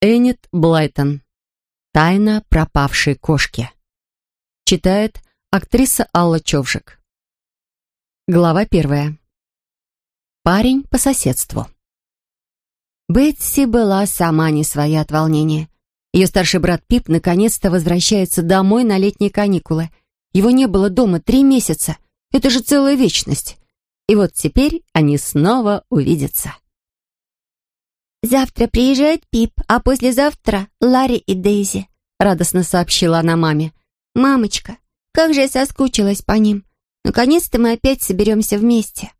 Эннет Блайтон. Тайна пропавшей кошки. Читает актриса Алла Човжик. Глава первая. Парень по соседству. Бетси была сама не своя от волнения. Ее старший брат Пип наконец-то возвращается домой на летние каникулы. Его не было дома три месяца. Это же целая вечность. И вот теперь они снова увидятся. «Завтра приезжает Пип, а послезавтра Ларри и Дейзи», — радостно сообщила она маме. «Мамочка, как же я соскучилась по ним. Наконец-то мы опять соберемся вместе».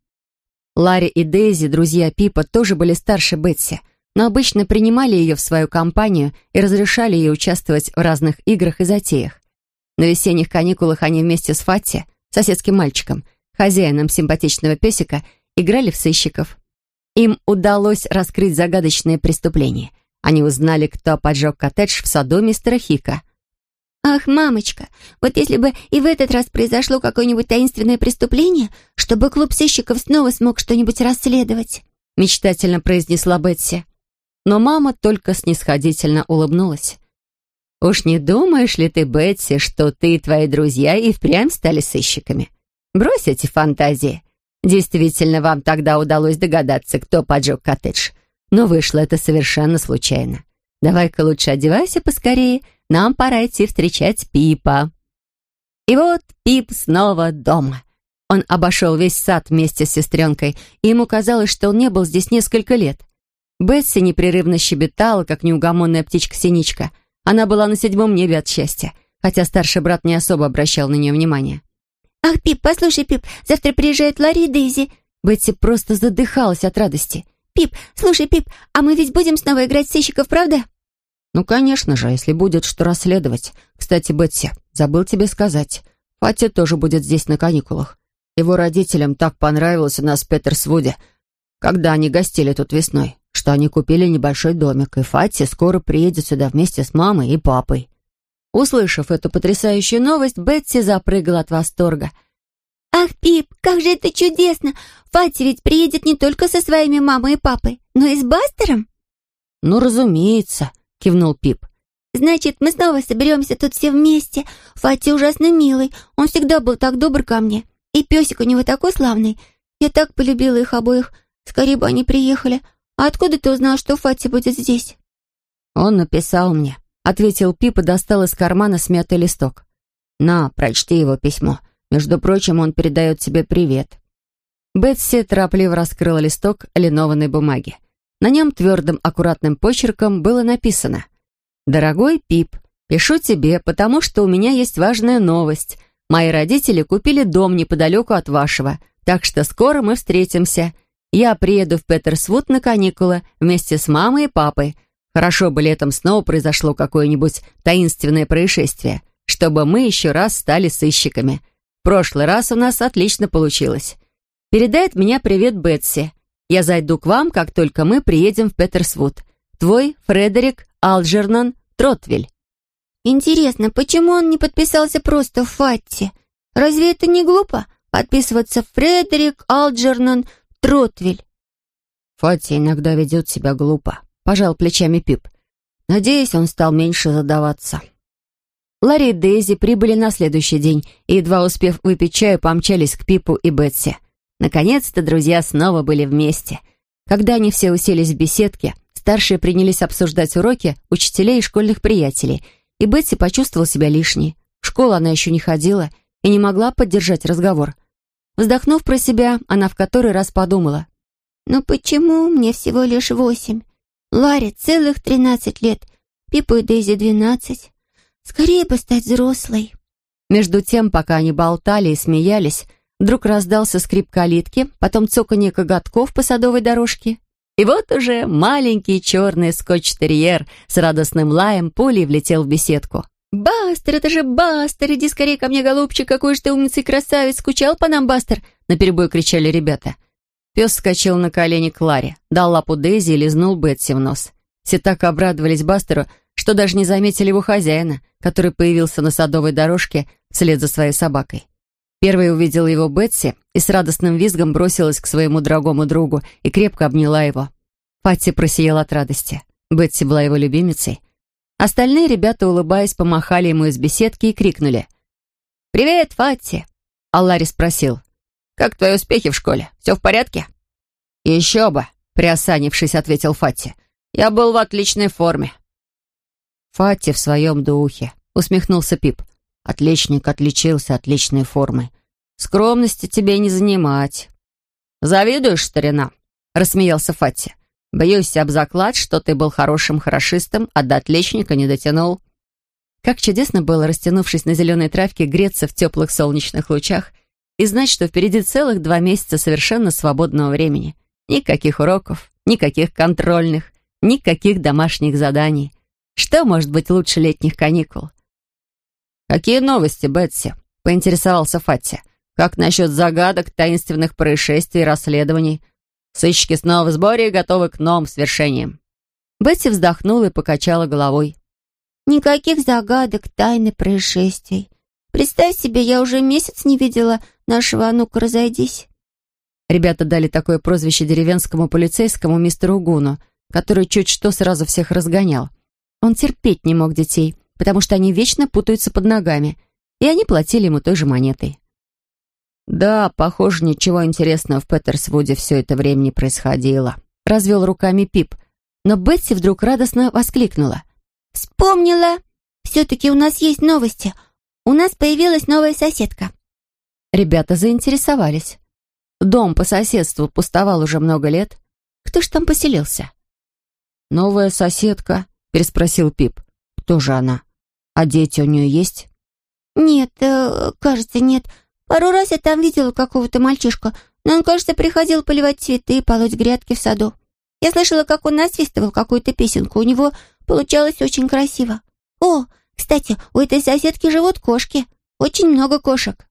Ларри и Дейзи, друзья Пипа, тоже были старше Бетси, но обычно принимали ее в свою компанию и разрешали ей участвовать в разных играх и затеях. На весенних каникулах они вместе с Фатти, соседским мальчиком, хозяином симпатичного песика, играли в сыщиков. Им удалось раскрыть загадочное преступление. Они узнали, кто поджег коттедж в саду мистера Хика. «Ах, мамочка, вот если бы и в этот раз произошло какое-нибудь таинственное преступление, чтобы клуб сыщиков снова смог что-нибудь расследовать», мечтательно произнесла Бетси. Но мама только снисходительно улыбнулась. «Уж не думаешь ли ты, Бетси, что ты и твои друзья и впрямь стали сыщиками? Брось эти фантазии. Действительно, вам тогда удалось догадаться, кто поджег коттедж. Но вышло это совершенно случайно. Давай-ка лучше одевайся поскорее, нам пора идти встречать Пипа. И вот Пип снова дома. Он обошел весь сад вместе с сестренкой, и ему казалось, что он не был здесь несколько лет. Бетси непрерывно щебетала, как неугомонная птичка-синичка. Она была на седьмом небе от счастья, хотя старший брат не особо обращал на нее внимание. «Ах, Пип, послушай, Пип, завтра приезжает Ларри и Дейзи». Бетси просто задыхалась от радости. «Пип, слушай, Пип, а мы ведь будем снова играть в сыщиков, правда?» «Ну, конечно же, если будет что расследовать. Кстати, Бетси, забыл тебе сказать. Фати тоже будет здесь на каникулах. Его родителям так понравилось у нас в Петерсвуде, когда они гостили тут весной, что они купили небольшой домик, и Фати скоро приедет сюда вместе с мамой и папой. Услышав эту потрясающую новость, Бетси запрыгала от восторга. «Ах, Пип, как же это чудесно! Фати ведь приедет не только со своими мамой и папой, но и с Бастером?» «Ну, разумеется», — кивнул Пип. «Значит, мы снова соберемся тут все вместе. Фати ужасно милый, он всегда был так добр ко мне. И песик у него такой славный. Я так полюбила их обоих. Скорее бы они приехали. А откуда ты узнал, что Фати будет здесь?» «Он написал мне», ответил Пип и достал из кармана смятый листок. «На, прочти его письмо. Между прочим, он передает тебе привет». Бетси торопливо раскрыла листок линованной бумаги. На нем твердым, аккуратным почерком было написано «Дорогой Пип, пишу тебе, потому что у меня есть важная новость. Мои родители купили дом неподалеку от вашего, так что скоро мы встретимся. Я приеду в Петерсвуд на каникулы вместе с мамой и папой». Хорошо бы летом снова произошло какое-нибудь таинственное происшествие, чтобы мы еще раз стали сыщиками. В прошлый раз у нас отлично получилось. Передает меня привет Бетси. Я зайду к вам, как только мы приедем в Петерсвуд. Твой Фредерик Алджернан Тротвиль. Интересно, почему он не подписался просто Фатти? Разве это не глупо? Подписываться Фредерик Алджернан Тротвиль. Фатти иногда ведет себя глупо, пожал плечами Пип. Надеюсь, он стал меньше задаваться. Ларри и Дейзи прибыли на следующий день и, едва успев выпить чаю, помчались к Пипу и Бетси. Наконец-то друзья снова были вместе. Когда они все уселись в беседке, старшие принялись обсуждать уроки учителей и школьных приятелей, и Бетси почувствовала себя лишней. В школу она еще не ходила и не могла поддержать разговор. Вздохнув про себя, она в который раз подумала. «Ну почему мне всего лишь восемь? Ларе целых тринадцать лет, Пипу и Дейзи двенадцать. Скорее бы стать взрослой. Между тем, пока они болтали и смеялись, вдруг раздался скрип калитки, потом цоканье коготков по садовой дорожке. И вот уже маленький черный скотч-терьер с радостным лаем пулей влетел в беседку. «Бастер, это же Бастер! Иди скорее ко мне, голубчик, какой же ты умница и красавец! Скучал по нам, Бастер?» — наперебой кричали ребята. Пес вскочил на колени Кларе, дал лапу Дейзи и лизнул Бетси в нос. Все так обрадовались Бастеру, что даже не заметили его хозяина, который появился на садовой дорожке вслед за своей собакой. Первой увидела его Бетси и с радостным визгом бросилась к своему дорогому другу и крепко обняла его. Патти просияла от радости. Бетси была его любимицей. Остальные ребята, улыбаясь, помахали ему из беседки и крикнули. «Привет, Фатти!» А Ларри спросил. «Как твои успехи в школе? Все в порядке?» «Еще бы!» — приосанившись, ответил Фатти. «Я был в отличной форме». «Фатти в своем духе», — усмехнулся Пип. «Отличник отличился отличной формой. Скромности тебе не занимать». «Завидуешь, старина?» — рассмеялся Фатти. «Бьюсь об заклад, что ты был хорошим хорошистом, а до отличника не дотянул». Как чудесно было, растянувшись на зеленой травке, греться в теплых солнечных лучах и знать, что впереди целых два месяца совершенно свободного времени. Никаких уроков, никаких контрольных, никаких домашних заданий. Что может быть лучше летних каникул? «Какие новости, Бетси?» — поинтересовался Фатти. «Как насчет загадок, таинственных происшествий и расследований? Сыщики снова в сборе и готовы к новым свершениям». Бетси вздохнула и покачала головой. «Никаких загадок, тайны, происшествий. Представь себе, я уже месяц не видела нашего «А ну-ка, разойдись». Ребята дали такое прозвище деревенскому полицейскому мистеру Гуну, который чуть что сразу всех разгонял. Он терпеть не мог детей, потому что они вечно путаются под ногами, и они платили ему той же монетой. «Да, похоже, ничего интересного в Петерсвуде все это время не происходило», — развел руками Пип. Но Бетси вдруг радостно воскликнула. «Вспомнила! Все-таки у нас есть новости. У нас появилась новая соседка». Ребята заинтересовались. Дом по соседству пустовал уже много лет. Кто ж там поселился? «Новая соседка», — переспросил Пип. «Кто же она? А дети у нее есть?» «Нет, э, кажется, нет. Пару раз я там видела какого-то мальчишку, но он, кажется, приходил поливать цветы и полоть грядки в саду. Я слышала, как он насвистывал какую-то песенку. У него получалось очень красиво. О, кстати, у этой соседки живут кошки. Очень много кошек».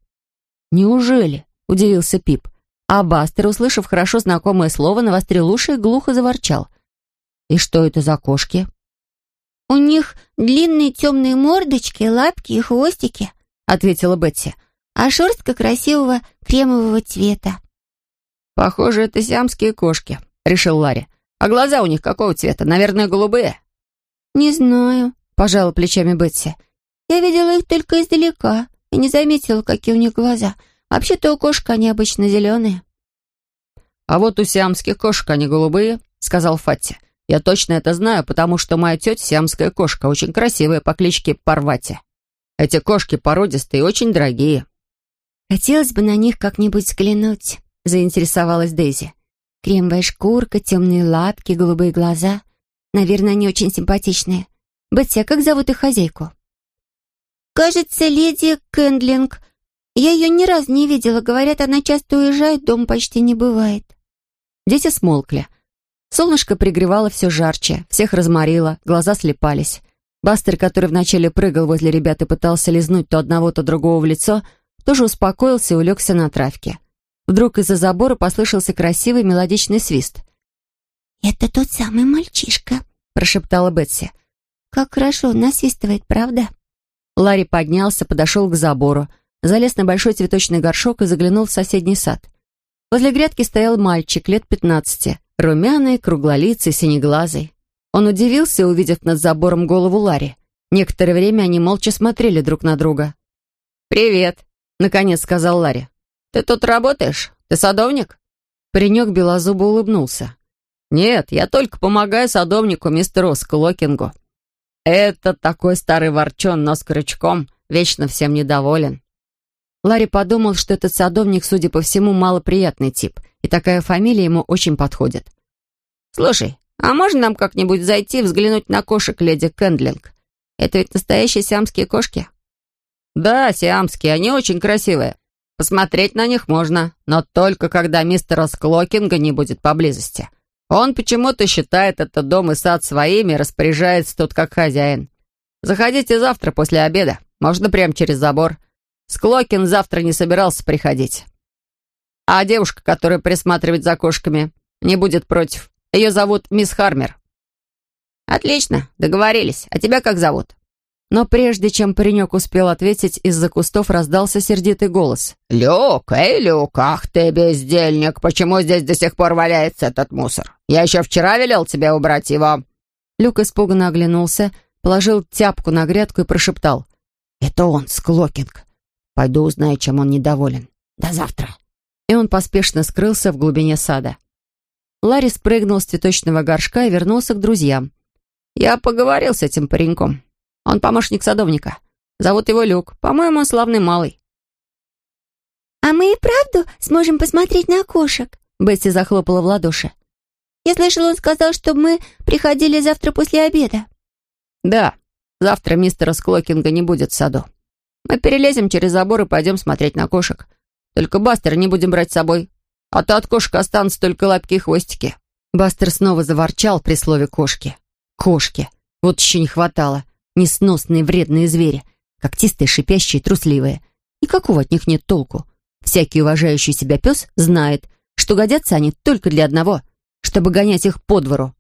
«Неужели?» — удивился Пип. А Бастер, услышав хорошо знакомое слово, навострил уши и глухо заворчал. «И что это за кошки?» «У них длинные темные мордочки, лапки и хвостики», — ответила Бетси. «А шерстка красивого кремового цвета». «Похоже, это сиамские кошки», — решил Ларри. «А глаза у них какого цвета? Наверное, голубые?» «Не знаю», — пожала плечами Бетси. «Я видела их только издалека и не заметила, какие у них глаза. Вообще-то у кошек они обычно зеленые». «А вот у сиамских кошек они голубые», — сказал Фатти. Я точно это знаю, потому что моя тетя сиамская кошка, очень красивая по кличке Парвати. Эти кошки породистые и очень дорогие». «Хотелось бы на них как-нибудь взглянуть», — заинтересовалась Дейзи. «Кремовая шкурка, темные лапки, голубые глаза. Наверное, они очень симпатичные. Бетси, а как зовут их хозяйку?» «Кажется, леди Кэндлинг. Я ее ни разу не видела. Говорят, она часто уезжает, дом почти не бывает». Дети смолкли. Солнышко пригревало все жарче, всех разморило, глаза слепались. Бастер, который вначале прыгал возле ребят и пытался лизнуть то одного, то другого в лицо, тоже успокоился и улегся на травке. Вдруг из-за забора послышался красивый мелодичный свист. «Это тот самый мальчишка», — прошептала Бетси. «Как хорошо он насвистывает, правда?» Ларри поднялся, подошел к забору, залез на большой цветочный горшок и заглянул в соседний сад. Возле грядки стоял мальчик лет пятнадцати. Румяный, круглолицый, синеглазый. Он удивился, увидев над забором голову Ларри. Некоторое время они молча смотрели друг на друга. «Привет», — наконец сказал Ларри. «Ты тут работаешь? Ты садовник?» Паренек белозубо улыбнулся. «Нет, я только помогаю садовнику мистеру Склокингу. Это такой старый ворчон, но с крючком, вечно всем недоволен». Ларри подумал, что этот садовник, судя по всему, малоприятный тип, и такая фамилия ему очень подходит. «Слушай, а можно нам как-нибудь зайти взглянуть на кошек леди Кэндлинг? Это ведь настоящие сиамские кошки?» «Да, сиамские, они очень красивые. Посмотреть на них можно, но только когда мистера Склокинга не будет поблизости. Он почему-то считает этот дом и сад своими и распоряжается тут как хозяин. Заходите завтра после обеда, можно прямо через забор. Склокин завтра не собирался приходить. А девушка, которая присматривает за кошками, не будет против. Ее зовут мисс Хармер». «Отлично, договорились. А тебя как зовут?» Но прежде чем паренек успел ответить, из-за кустов раздался сердитый голос. «Люк, эй, Люк, ах ты бездельник! Почему здесь до сих пор валяется этот мусор? Я еще вчера велел тебе убрать его!» Люк испуганно оглянулся, положил тяпку на грядку и прошептал. «Это он, Склокинг. Пойду узнаю, чем он недоволен. До завтра». И он поспешно скрылся в глубине сада. Ларри спрыгнул с цветочного горшка и вернулся к друзьям. «Я поговорил с этим пареньком. Он помощник садовника. Зовут его Люк. По-моему, он славный малый». «А мы и правду сможем посмотреть на кошек?» Бетси захлопала в ладоши. «Я слышала, он сказал, чтобы мы приходили завтра после обеда». «Да, завтра мистера Склокинга не будет в саду. Мы перелезем через забор и пойдем смотреть на кошек. Только Бастера не будем брать с собой, а то от кошек останутся только лапки и хвостики». Бастер снова заворчал при слове «кошки». «Кошки! Вот еще не хватало. Несносные вредные звери. Когтистые, шипящие, трусливые. Никакого от них нет толку. Всякий уважающий себя пес знает, что годятся они только для одного, чтобы гонять их по двору.